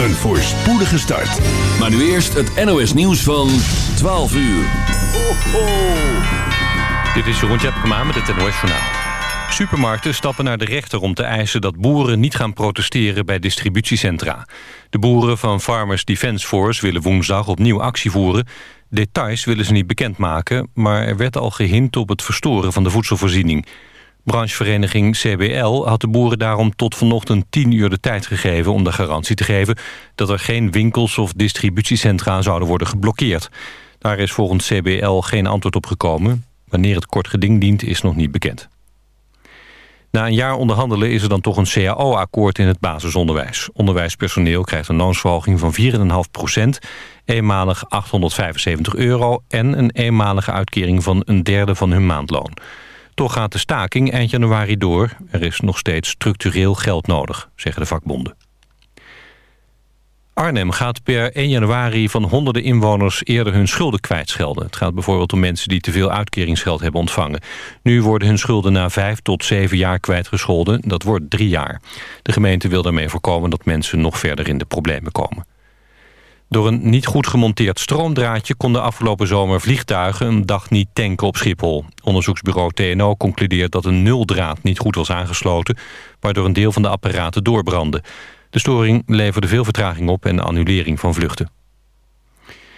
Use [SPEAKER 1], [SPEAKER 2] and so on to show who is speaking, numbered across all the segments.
[SPEAKER 1] Een voorspoedige start.
[SPEAKER 2] Maar nu eerst het NOS nieuws van 12 uur. Ho, ho.
[SPEAKER 3] Dit is Jeroen Tjepkema met het NOS Journaal. Supermarkten stappen naar de rechter om te eisen dat boeren niet gaan protesteren bij distributiecentra. De boeren van Farmers Defence Force willen woensdag opnieuw actie voeren. Details willen ze niet bekendmaken, maar er werd al gehint op het verstoren van de voedselvoorziening. Branchevereniging CBL had de boeren daarom tot vanochtend 10 uur de tijd gegeven... om de garantie te geven dat er geen winkels of distributiecentra zouden worden geblokkeerd. Daar is volgens CBL geen antwoord op gekomen. Wanneer het kort geding dient is nog niet bekend. Na een jaar onderhandelen is er dan toch een CAO-akkoord in het basisonderwijs. Onderwijspersoneel krijgt een loonsverhoging van 4,5 procent... eenmalig 875 euro en een eenmalige uitkering van een derde van hun maandloon. Toch gaat de staking eind januari door. Er is nog steeds structureel geld nodig, zeggen de vakbonden. Arnhem gaat per 1 januari van honderden inwoners eerder hun schulden kwijtschelden. Het gaat bijvoorbeeld om mensen die te veel uitkeringsgeld hebben ontvangen. Nu worden hun schulden na 5 tot 7 jaar kwijtgescholden. Dat wordt 3 jaar. De gemeente wil daarmee voorkomen dat mensen nog verder in de problemen komen. Door een niet goed gemonteerd stroomdraadje konden afgelopen zomer vliegtuigen een dag niet tanken op Schiphol. Onderzoeksbureau TNO concludeert dat een nuldraad niet goed was aangesloten, waardoor een deel van de apparaten doorbrandde. De storing leverde veel vertraging op en annulering van vluchten.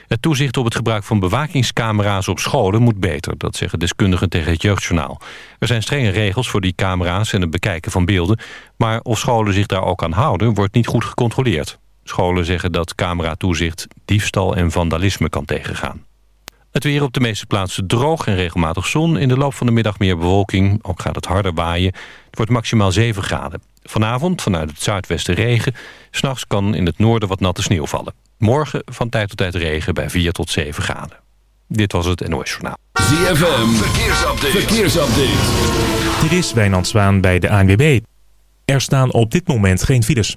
[SPEAKER 3] Het toezicht op het gebruik van bewakingscamera's op scholen moet beter. Dat zeggen deskundigen tegen het Jeugdjournaal. Er zijn strenge regels voor die camera's en het bekijken van beelden. Maar of scholen zich daar ook aan houden, wordt niet goed gecontroleerd. Scholen zeggen dat cameratoezicht diefstal en vandalisme kan tegengaan. Het weer op de meeste plaatsen droog en regelmatig zon. In de loop van de middag meer bewolking. Ook gaat het harder waaien. Het wordt maximaal 7 graden. Vanavond vanuit het zuidwesten regen. S'nachts kan in het noorden wat natte sneeuw vallen. Morgen van tijd tot tijd regen bij 4 tot 7 graden. Dit was het NOS Journaal.
[SPEAKER 2] ZFM, verkeersupdate. verkeersupdate.
[SPEAKER 4] Dit is Wijnand Zwaan bij de ANWB. Er staan op dit moment geen files.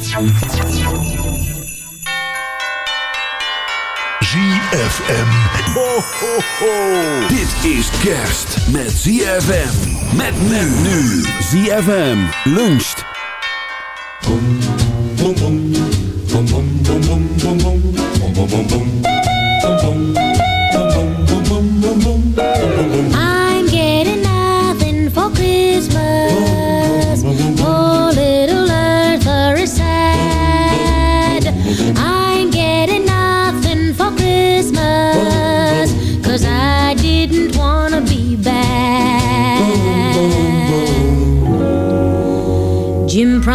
[SPEAKER 1] ZFM. Ho, ho, ho.
[SPEAKER 2] Dit is kerst met ZFM. Met men nu. ZFM luncht.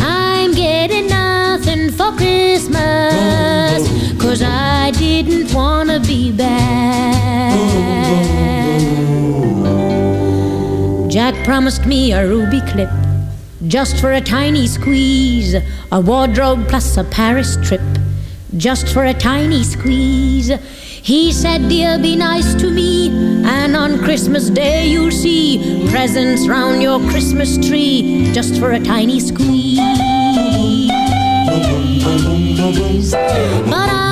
[SPEAKER 5] I'm getting nothing for Christmas. Oh. Cause I didn't wanna be bad. Jack promised me a ruby clip. Just for a tiny squeeze, a wardrobe plus a Paris trip just for a tiny squeeze. He said, Dear, be nice to me, and on Christmas Day you'll see presents round your Christmas tree, just for a tiny squeeze. But I'm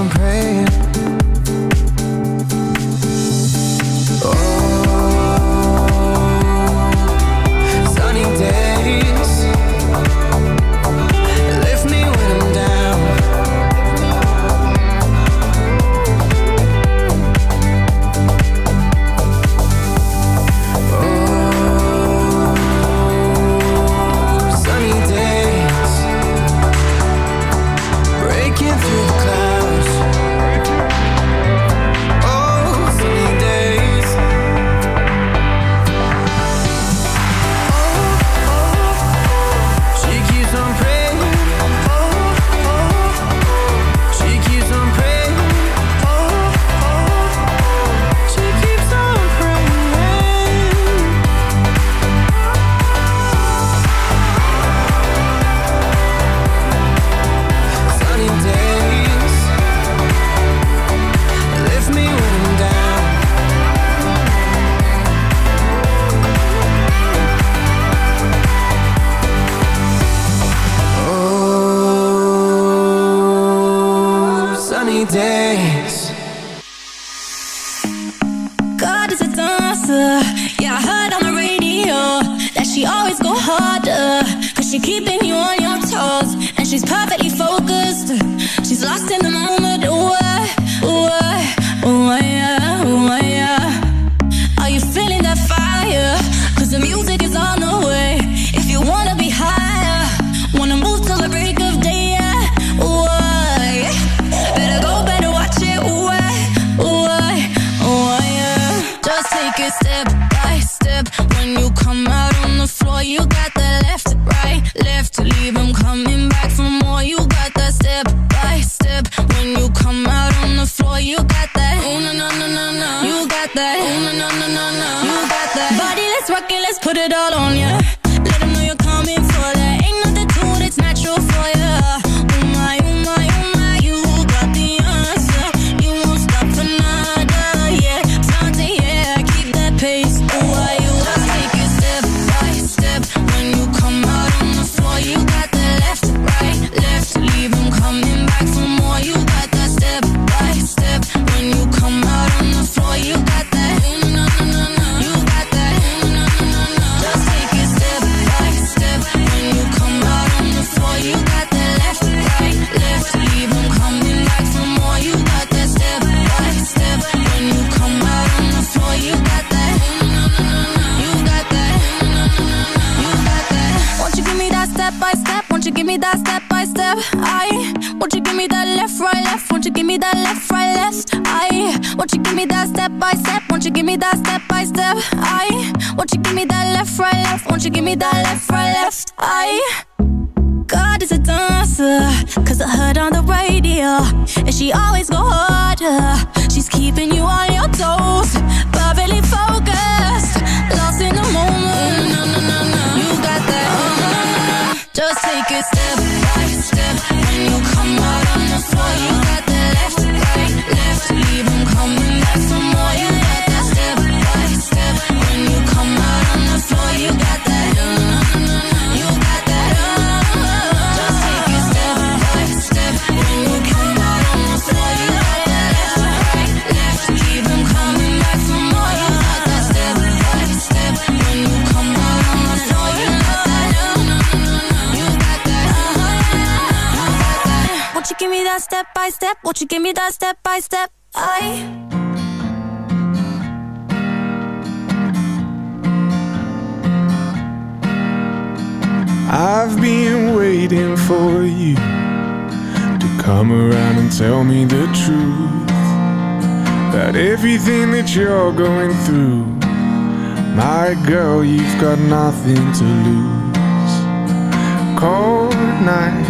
[SPEAKER 6] On praying.
[SPEAKER 7] Let's put it all on ya. Me that left, right, left? I. God is a dancer, cause I heard on the radio, and she always go harder. Give me that step by step? Won't you give me that step by step? I.
[SPEAKER 8] I've been waiting for you to come around and tell me the truth about everything that you're going through. My girl, you've got nothing to lose. Cold nights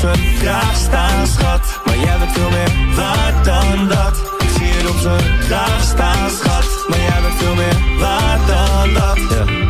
[SPEAKER 9] Zijn kraag staan, schat. Maar jij bent veel meer waard dan dat. Ik zie het op zijn kraag staan, schat. Maar jij bent veel meer waard dan dat.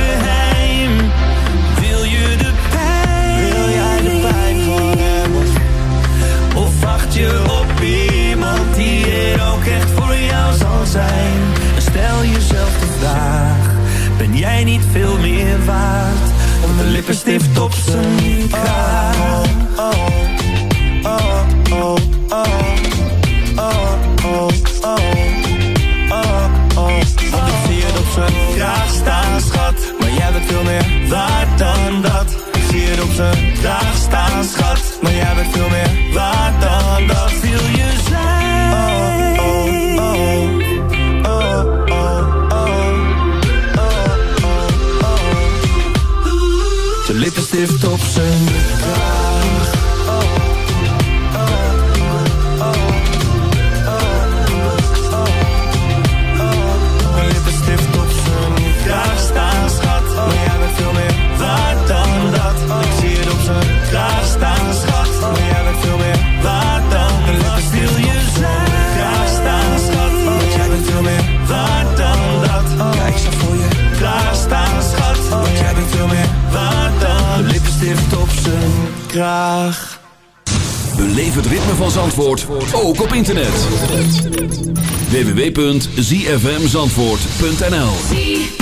[SPEAKER 10] zfmzandvoort.nl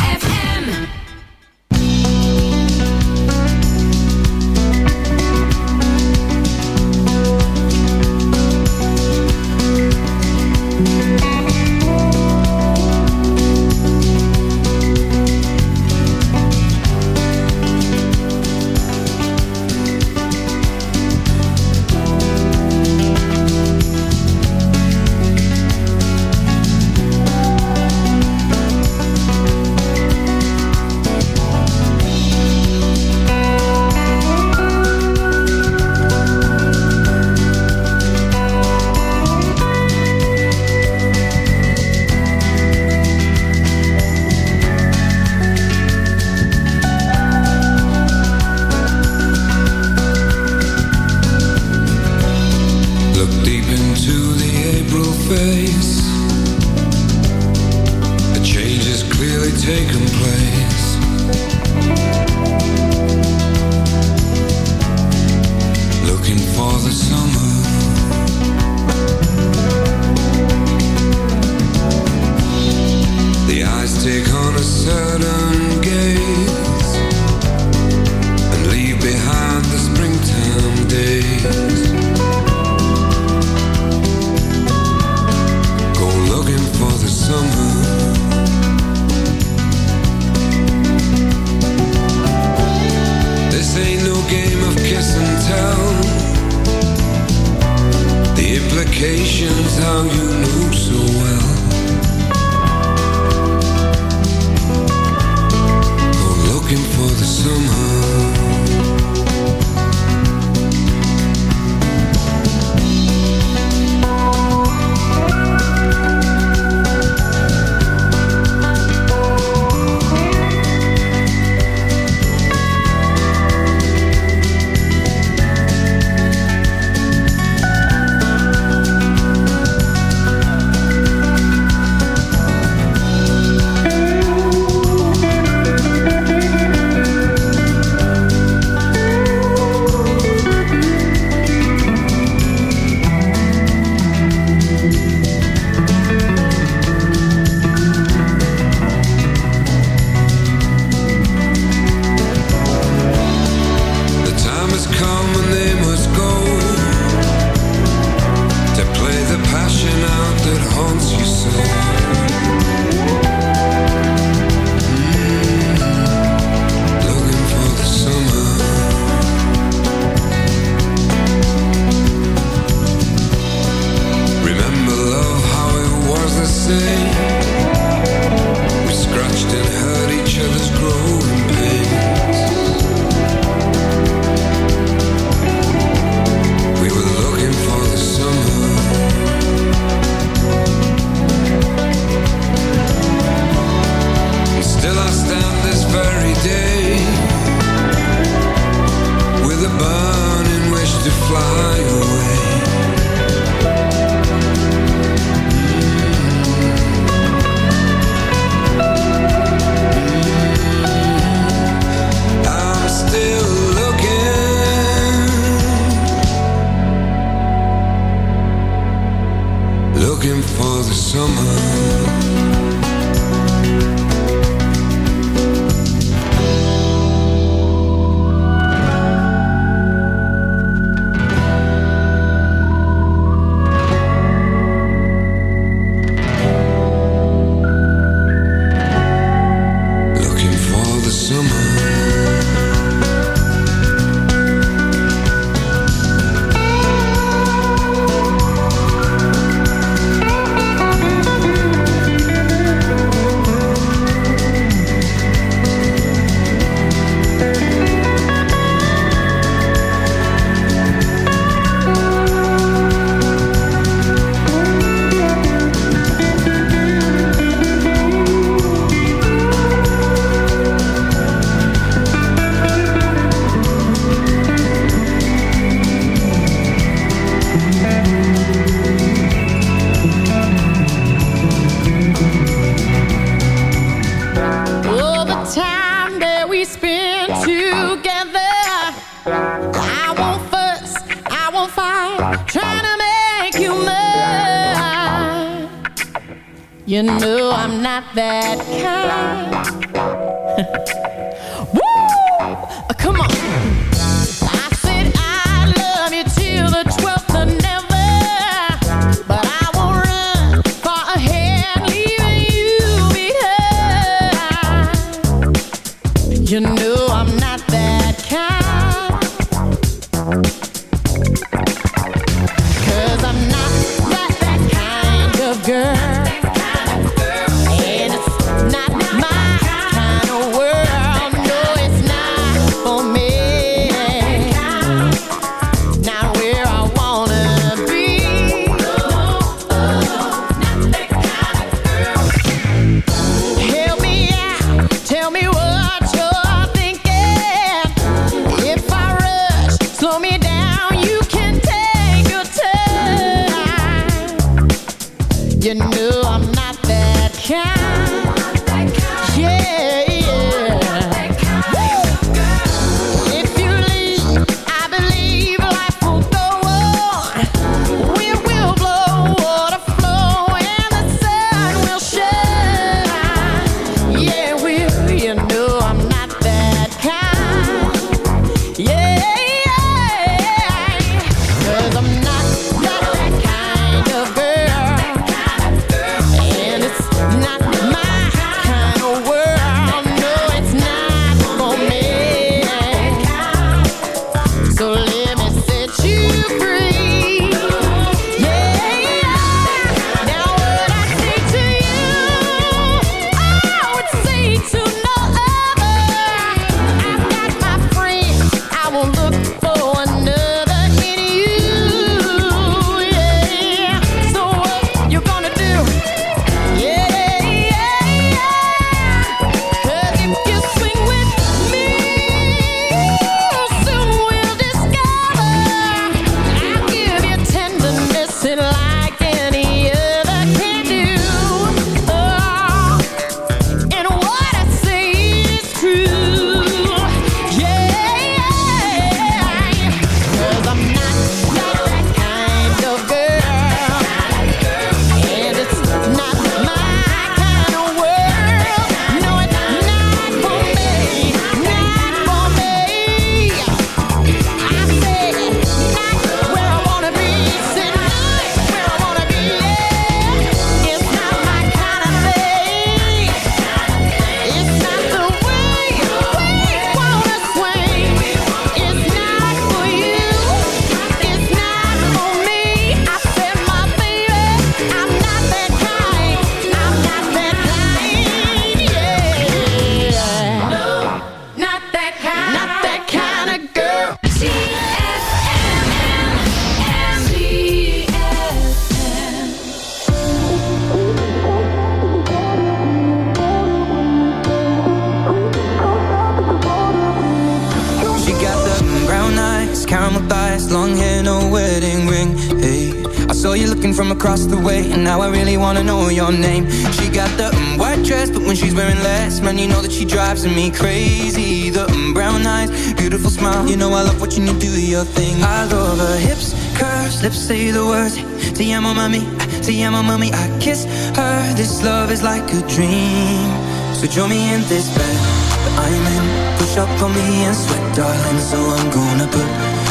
[SPEAKER 10] watching you do your thing. I love her hips, curves, lips say the words. Te amo mami, te amo mummy." I kiss her. This love is like a dream. So join me in this bed that I'm in. Push up on me and sweat, darling. So I'm gonna put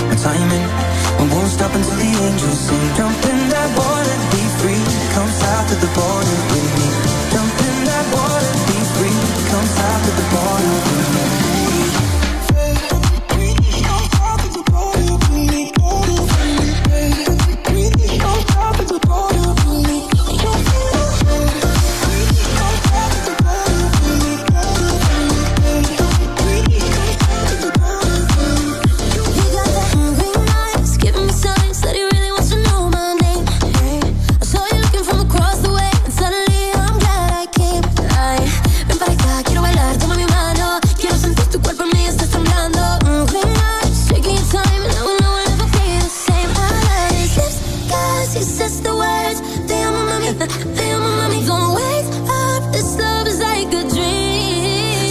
[SPEAKER 10] my time in. I won't stop until the angels sing. Jump in that water, be free. Come south to the border with me. Jump in that water, be free. Come south to the border with me.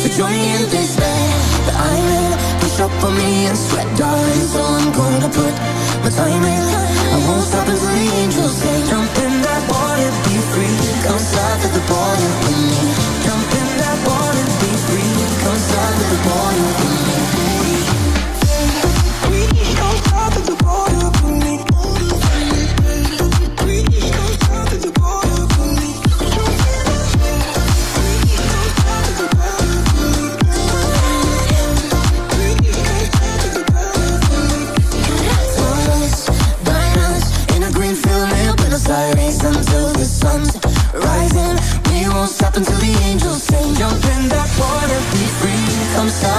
[SPEAKER 7] for joy and despair The
[SPEAKER 10] island push up on me and sweat die So I'm gonna put my time in. I won't stop until the angels say Jump in that water, be free. Come south of the border with me. Jump in that water, be free. Come south of the border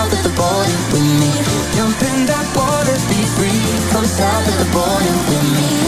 [SPEAKER 10] south of the border with me.
[SPEAKER 7] Jump in that water, be free. Come south of the border with me.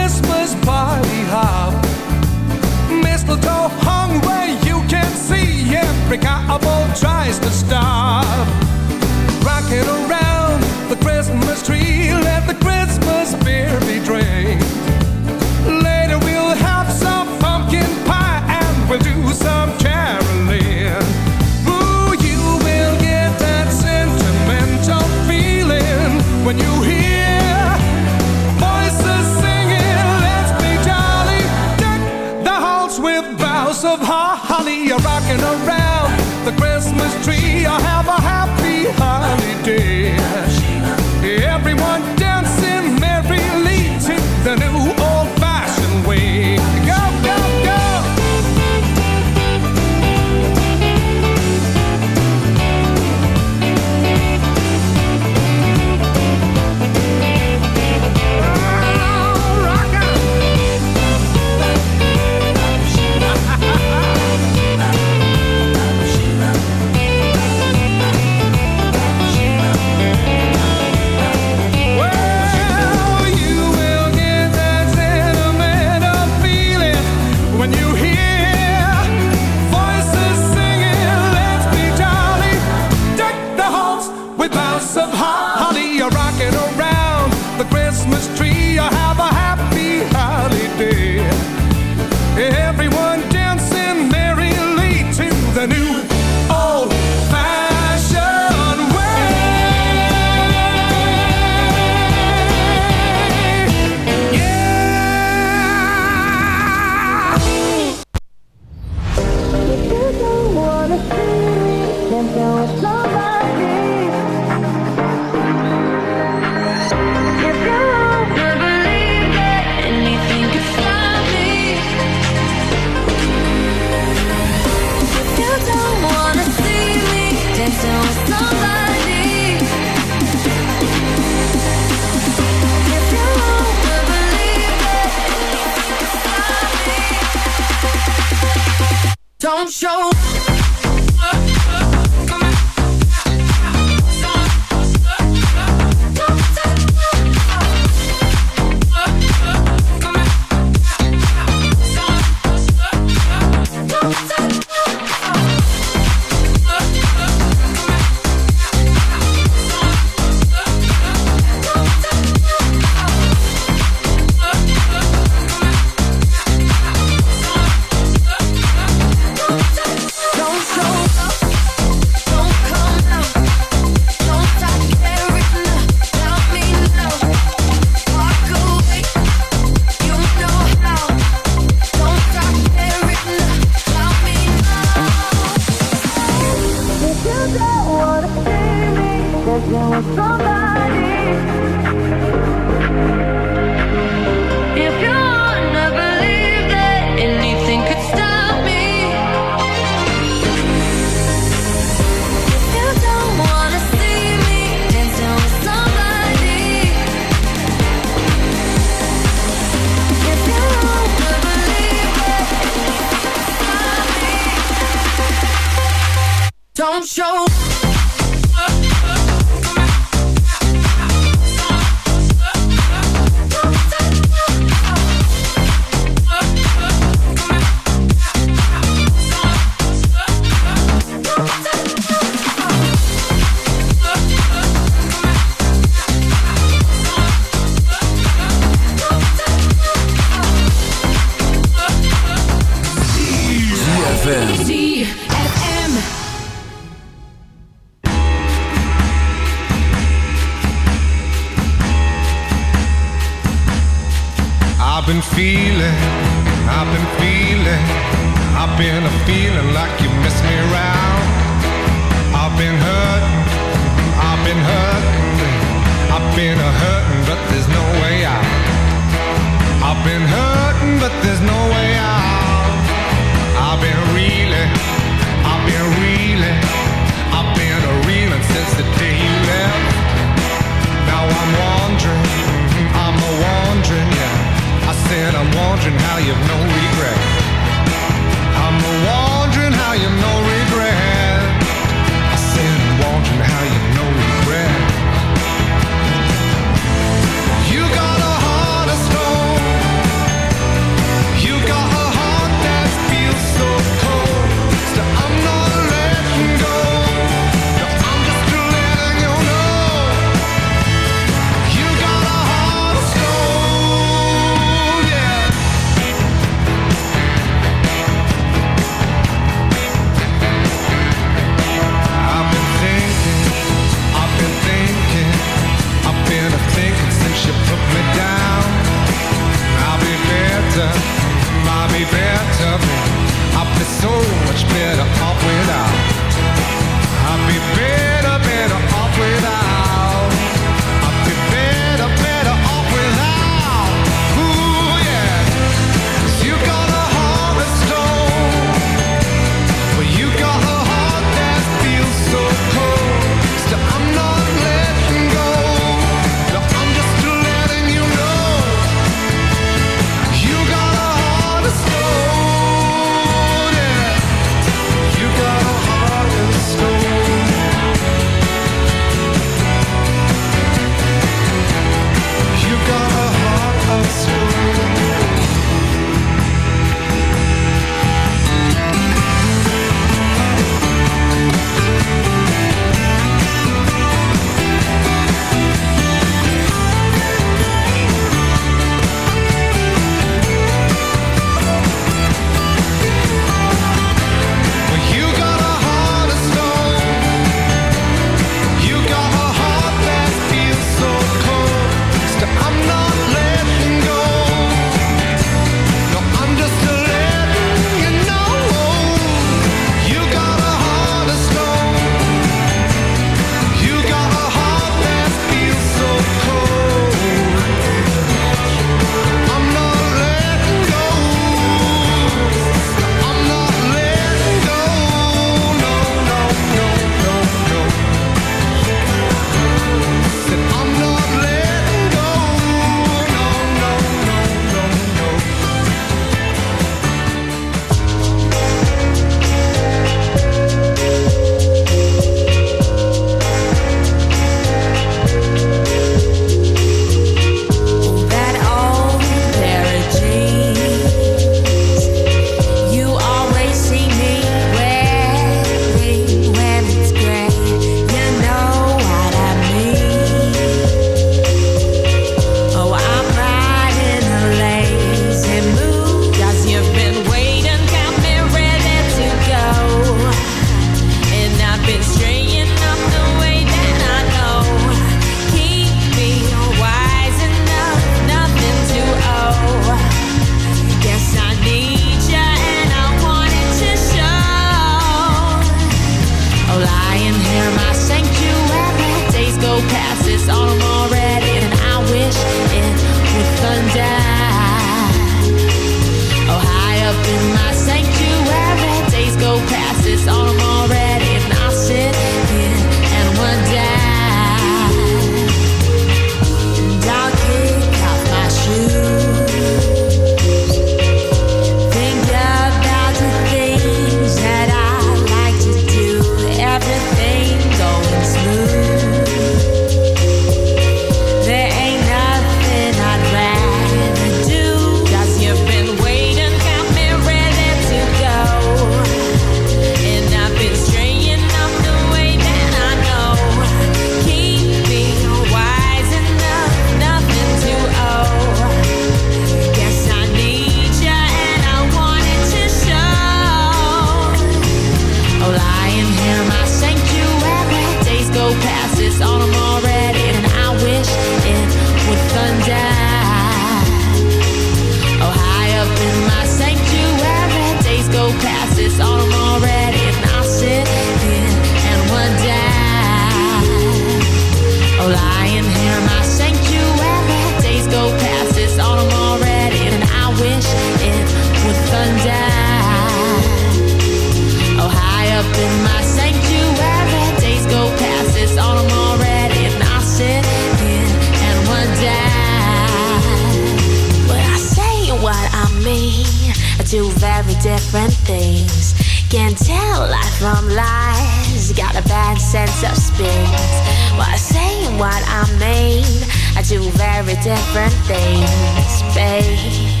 [SPEAKER 11] Do
[SPEAKER 12] very different things, babe.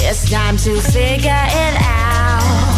[SPEAKER 12] It's time to figure it out.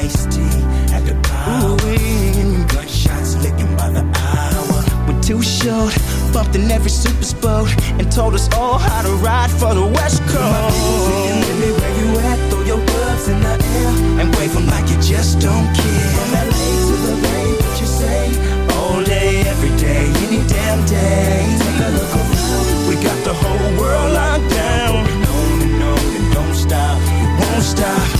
[SPEAKER 13] Remember Ice T at the power. Gunshots licking by the hour. When Too Short bumped in every super boat and told us all how to ride for the West Coast. My people singing, "Let me where you at? Throw your gloves in the air and wave 'em like you just don't care. From LA to the Bay, what you say? All day, every day, any damn day. Take a look around. We got the whole world locked down. On and on and don't stop. Won't stop.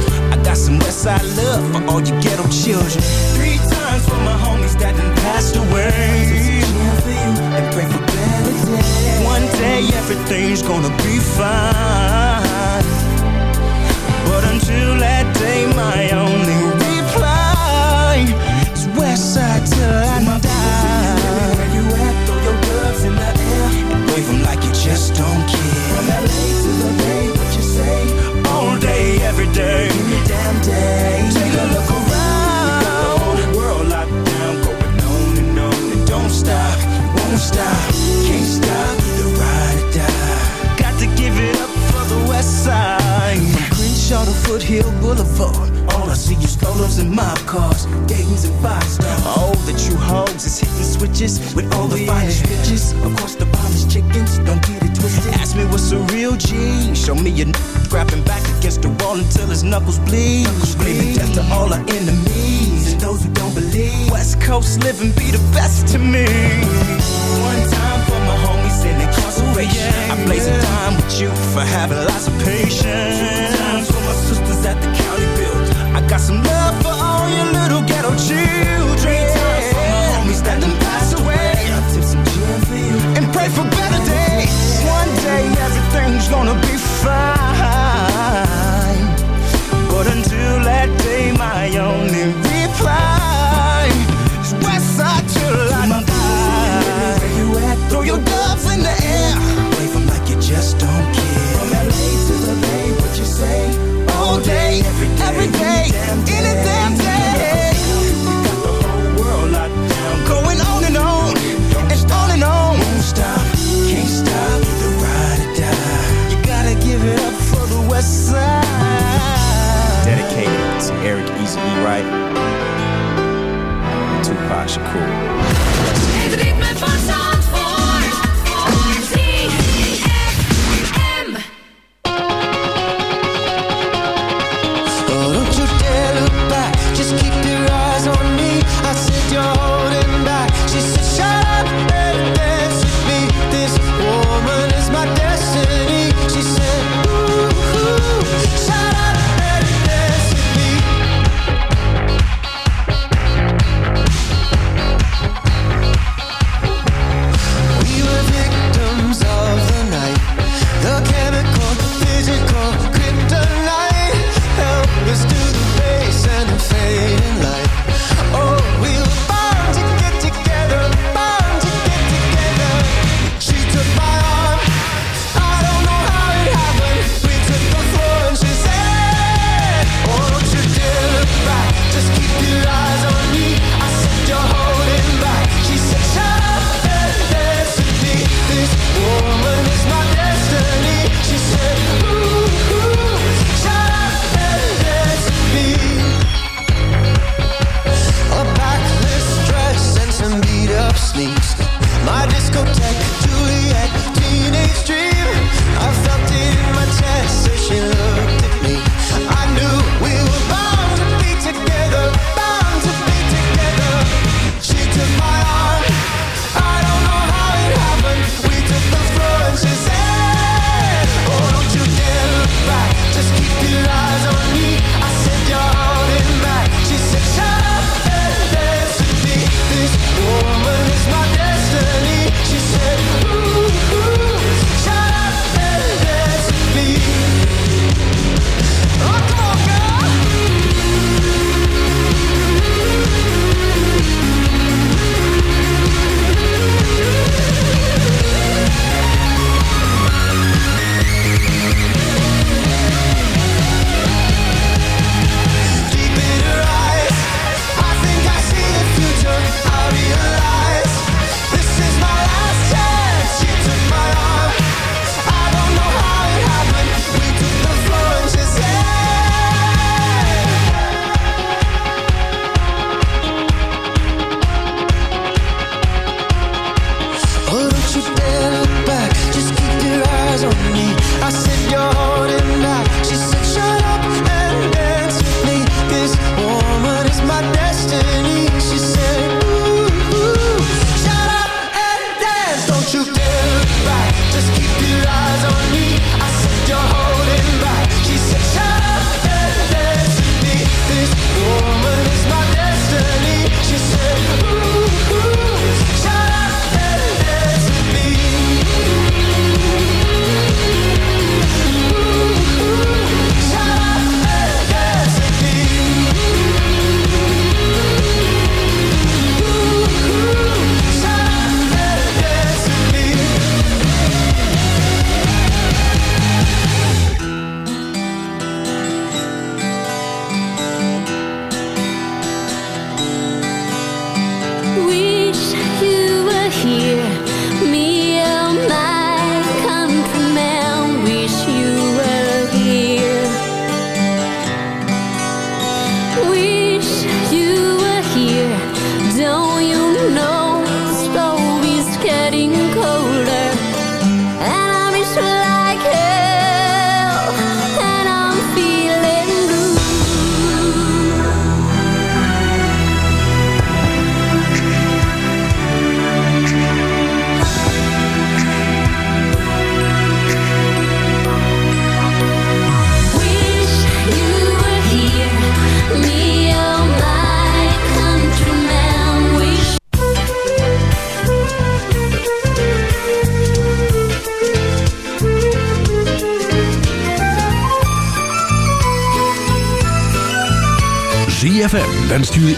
[SPEAKER 13] Got some Westside love for all you ghetto children. Three times for my homies that done passed away. And pray for better days. One day everything's gonna be fine. But until that day, my only reply is Westside till I die. Where you your in like you just don't care. From LA to the Bay, what you say? Day, any damn day. Take a look around. The world locked down, going on and on and don't stop, won't stop, can't stop. Either ride or die. Got to give it up for the West Side. From Crenshaw to Foothill Boulevard. All I see is strollers and mob cars, Dayton's and five stars. All the true hoes is hitting switches with all the finest bitches. Course, the finest chickens, don't get it twisted. Ask me what's a real G. Show me a n- grabbing back against the wall until his knuckles bleed. Screaming death to all our enemies and those who don't believe. West Coast living be the best to me. One time for my homies in incarceration. Oh, I blaze a time with you for having lots of patience. Two times for my sisters at the county build. I got some love for all your little ghetto children. Three times for my homies that done passed everything's gonna be fine. But until that day, my only reply is Westside till I die. Where you at? Throw your doves in the air. Wave 'em like you just don't care. From LA to the Bay, what you say? All day, every day, every day, any damn day.
[SPEAKER 9] Dedicated to Eric Eazy E. Wright. Tupac Shakur.